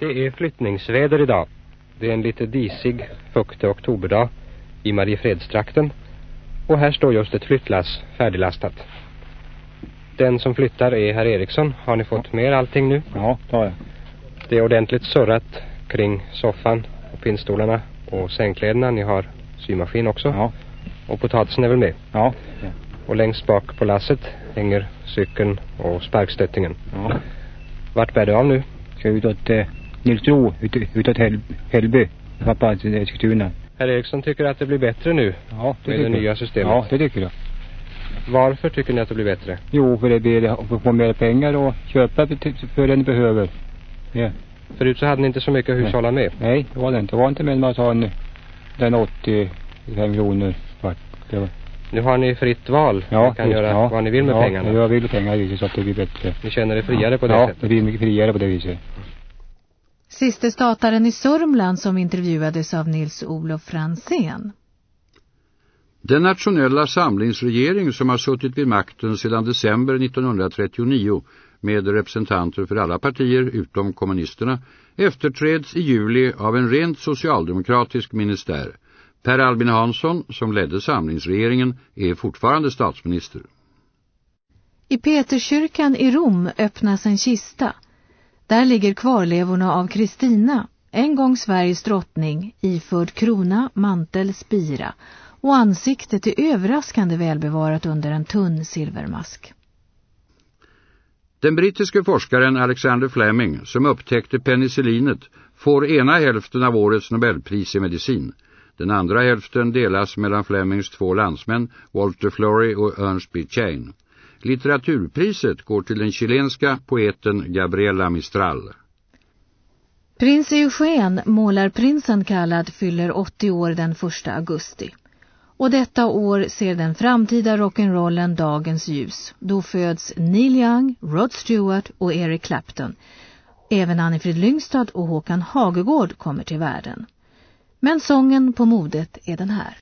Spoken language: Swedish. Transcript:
Det är flyttningsväder idag. Det är en lite disig, fuktig oktoberdag i Mariefredstrakten. Och här står just ett flyttlass färdiglastat. Den som flyttar är herr Eriksson. Har ni fått med allting nu? Ja, det har jag. Det är ordentligt surrat kring soffan och pinnstolarna och sängkläderna. Ni har symaskin också. Ja, Och potatisen är väl med. ja. Och längst bak på lasset hänger cykeln och sparkstöttingen. ja. Vart bär det av nu? Ska utåt eh, Nilsbro, ut, utåt Häll, Hällby, till Eskilstuna. Herr Eriksson tycker att det blir bättre nu Ja, det med det nya systemet. Ja, det tycker jag. Varför tycker ni att det blir bättre? Jo, för det blir att få mer pengar och köpa för det ni behöver. Ja. Förut så hade ni inte så mycket att hushålla med. Nej, det var det inte. Det var inte mer än man sa en, den 85 kronor. Nu har ni fritt val. Ja, ni kan visst, göra ja. vad ni vill med ja, pengarna. jag vill pengar så att det blir bättre. Ni känner er friare på det ja, sättet. det blir mycket friare på det viset. Siste stataren i Sörmland som intervjuades av Nils-Olof Fransén. Den nationella samlingsregering som har suttit vid makten sedan december 1939 med representanter för alla partier utom kommunisterna efterträds i juli av en rent socialdemokratisk ministär. Per Albin Hansson, som ledde samlingsregeringen, är fortfarande statsminister. I Peterskyrkan i Rom öppnas en kista. Där ligger kvarlevorna av Kristina, en gång Sveriges drottning, iförd krona, mantel, spira och ansiktet är överraskande välbevarat under en tunn silvermask. Den brittiske forskaren Alexander Fleming, som upptäckte penicillinet, får ena hälften av årets Nobelpris i medicin. Den andra hälften delas mellan Flemings två landsmän, Walter Florey och Ernst B. Chain. Litteraturpriset går till den chilenska poeten Gabriela Mistral. Prins Eugen, målarprinsen kallad, fyller 80 år den 1 augusti. Och detta år ser den framtida rock'n'rollen dagens ljus. Då föds Neil Young, Rod Stewart och Eric Clapton. Även Annifrid Lyngstad och Håkan Hagegård kommer till världen. Men sången på modet är den här.